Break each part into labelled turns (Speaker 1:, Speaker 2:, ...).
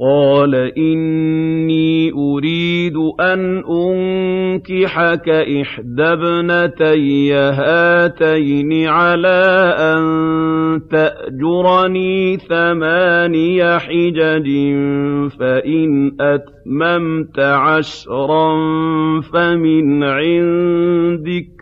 Speaker 1: قَالَ إِنِّي أُرِيدُ أَنْ أُنكِحَكَ إِحْدَى ابْنَتَيَّ هَاتَيْنِ عَلَىٰ أَن تَأْجُرَنِي ثَمَانِيَ حِجَجٍ فَإِنْ أَتْمَمْتَ عَشْرًا فَمِنْ عِندِكَ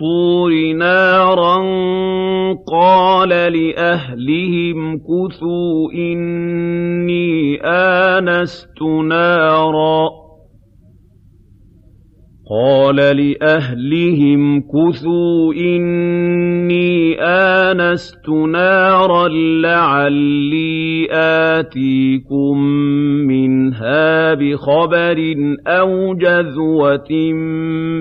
Speaker 1: الطُّورِ نَارًا قَالَ لِأَهْلِهِ امْكُثُوا إِنِّي آنَسْتُ نَارًا قَالَ لِأَهْلِهِ امْكُثُوا إِنِّي آنَسْتُ نَارًا لَّعَلِّي آتِيكُم مِّنْهَا بِخَبَرٍ أَوْ جَذْوَةٍ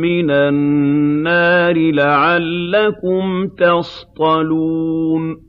Speaker 1: مِّنَ النَّارِ لَعَلَّكُمْ تَصْطَلُونَ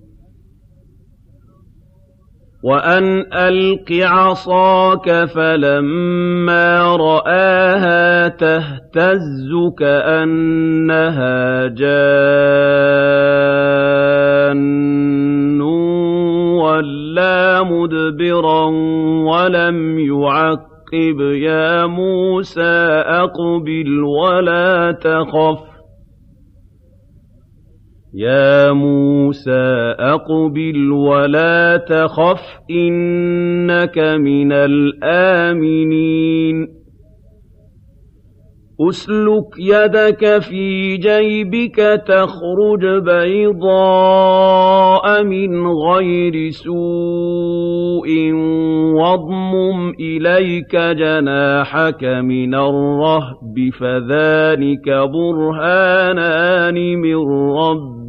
Speaker 1: وَأَنْ أَلْقِ عَصَاكَ فَلَمَّا رَآهَا تَهْتَزُّ كَأَنَّهَا جَانٌّ وَلَّىٰ مُدْبِرًا وَلَمْ يُعَقِّبْ يَا مُوسَىٰ أَقْبِلْ وَلَا تَخَفْ يَا مُوسَىٰ أَقْبِلْ وَلَا تَخَفْ إِنَّكَ مِنَ الْآمِنِينَ أُسْلُكْ يَدَكَ فِي جَيْبِكَ تَخْرُجْ بَيْضَاءَ مِنْ غَيْرِ سُوءٍ وَاضْمُمْ إِلَيْكَ جَنَاحَكَ مِنَ الرَّهْبِ فَذَانِكَ بُرْهَانَانِ مِن رَّبِّكَ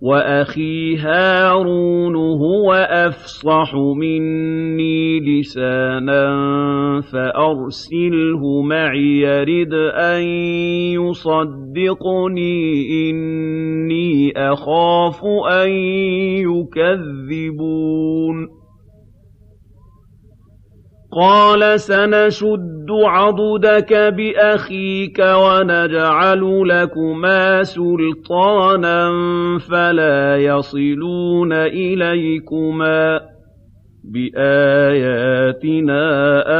Speaker 1: وَأَخِي هَارُونُ هُوَ أَفْصَحُ مِنِّي لِسَانًا فَأَرْسِلْهُ مَعِيَ رِدْ أَن يُصَدِّقُنِي إِنِّي أَخَافُ أَن يُكَذِّبُونِ قَالَ سَنَشُدُّ عَضُدَكَ بِأَخِيكَ وَنَجْعَلُ لَكُمَا سُلْطَانًا فَلَا يَصِلُونَ إِلَيْكُمَا بِآيَاتِنَا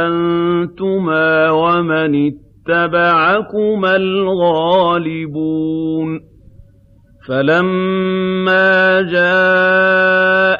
Speaker 1: أَنتُمَا وَمَنِ اتَّبَعَكُمَا الْغَالِبُونَ فَلَمَّا جَاءَهُم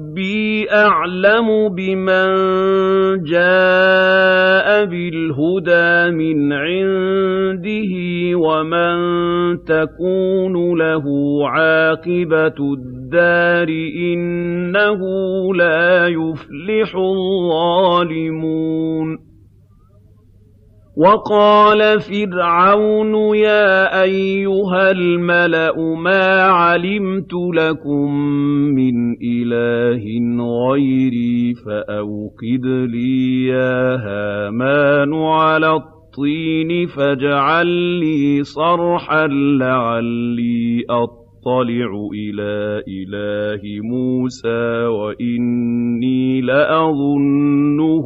Speaker 1: رَبِّي أَعْلَمُ بِمَن جَاءَ بِالْهُدَىٰ مِنْ عِندِهِ وَمَن تَكُونُ لَهُ عَاقِبَةُ الدَّارِ ۖ إِنَّهُ لَا يُفْلِحُ الظَّالِمُونَ وَقَالَ فِرْعَوْنُ يَا أَيُّهَا الْمَلَأُ مَا عَلِمْتُ لَكُم مِّنْ إِلَٰهٍ غَيْرِي فَأَوْقِدْ لِي يَا هَامَانُ عَلَى الطِّينِ فَاجْعَل لِّي صَرْحًا لَّعَلِّي أَطَّلِعُ إِلَىٰ إِلَٰهِ مُوسَىٰ وَإِنِّي لَأَظُنُّهُ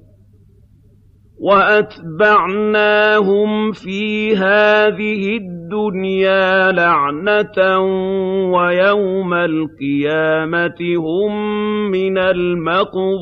Speaker 1: وَأَتْبَعْنَاهُمْ فِي هَٰذِهِ الدُّنْيَا لَعْنَةً وَيَوْمَ الْقِيَامَةِ هُم مِّنَ الْمَقْبُوحِينَ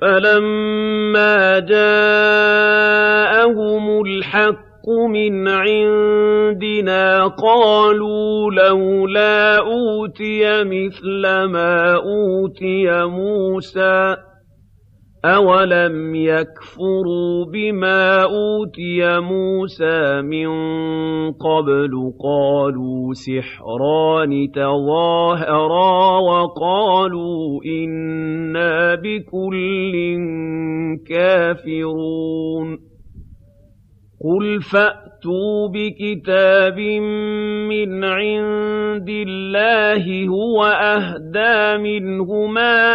Speaker 1: فَلَمَّا جَاءَهُمُ الْحَقُّ مِنْ عِندِنَا قَالُوا لَوْلَا أُوتِيَ مِثْلَ مَا أُوتِيَ مُوسَىٰ أَوَلَمْ يَكْفُرُوا بِمَا أُوتِيَ مُوسَىٰ مِن قَبْلُ قَالُوا سِحْرَانِ تَظَاهَرَا وَقَالُوا إِنَّا بِكُلٍّ كَافِرُونَ قُلْ فَأْتُوا بِكِتَابٍ مِّنْ عِندِ اللَّهِ هُوَ أَهْدَىٰ مِنْهُمَا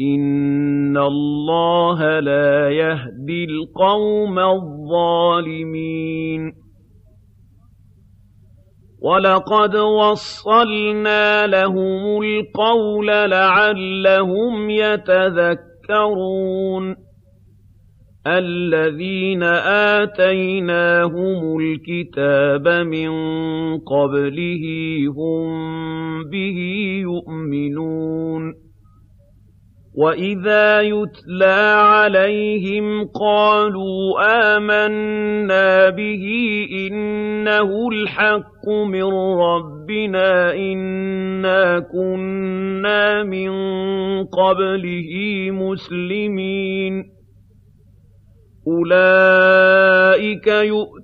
Speaker 1: إِنَّ اللَّهَ لَا يَهْدِي الْقَوْمَ الظَّالِمِينَ وَلَقَدْ وَصَّلْنَا لَهُمُ الْقَوْلَ لَعَلَّهُمْ يَتَذَكَّرُونَ الَّذِينَ آتَيْنَاهُمُ الْكِتَابَ مِن قَبْلِهِ هُم بِهِ يُؤْمِنُونَ وَإِذَا يُتْلَىٰ عَلَيْهِمْ قَالُوا آمَنَّا بِهِ إِنَّهُ الْحَقُّ مِن رَّبِّنَا إِنَّا كُنَّا مِن قَبْلِهِ مُسْلِمِينَ أُولَٰئِكَ يُؤْتَوْنَ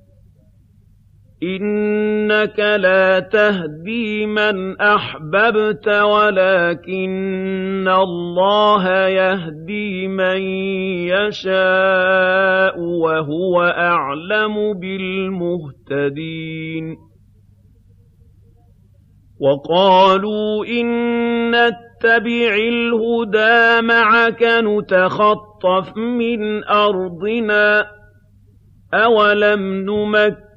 Speaker 1: إِنَّكَ لَا تَهْدِي مَنْ أَحْبَبْتَ وَلَٰكِنَّ اللَّهَ يَهْدِي مَن يَشَاءُ ۖ وَهُوَ أَعْلَمُ بِالْمُهْتَدِينَ وَقَالُوا إِن نَّتَّبِعِ الْهُدَىٰ مَعَكَ نُتَخَطَّفْ مِنْ أَرْضِنَا ۚ أَوَلَمْ نُمَكِّنْ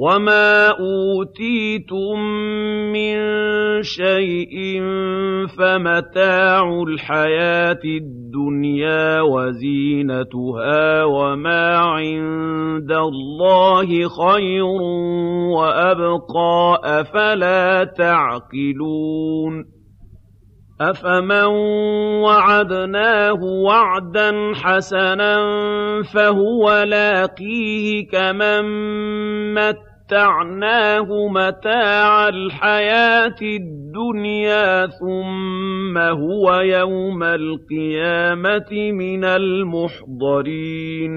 Speaker 1: وَمَا أُوتِيتُم مِّن شَيْءٍ فَمَتَاعُ الْحَيَاةِ الدُّنْيَا وَزِينَتُهَا ۚ وَمَا عِندَ اللَّهِ خَيْرٌ وَأَبْقَىٰ ۚ أَفَلَا تَعْقِلُونَ أَفَمَن وَعَدْنَاهُ وَعْدًا حَسَنًا فَهُوَ لَاقِيهِ كَمَن مَّتَّعْنَاهُ مَتَّعْنَاهُ مَتَاعَ الْحَيَاةِ الدُّنْيَا ثُمَّ هُوَ يَوْمَ الْقِيَامَةِ مِنَ الْمُحْضَرِينَ.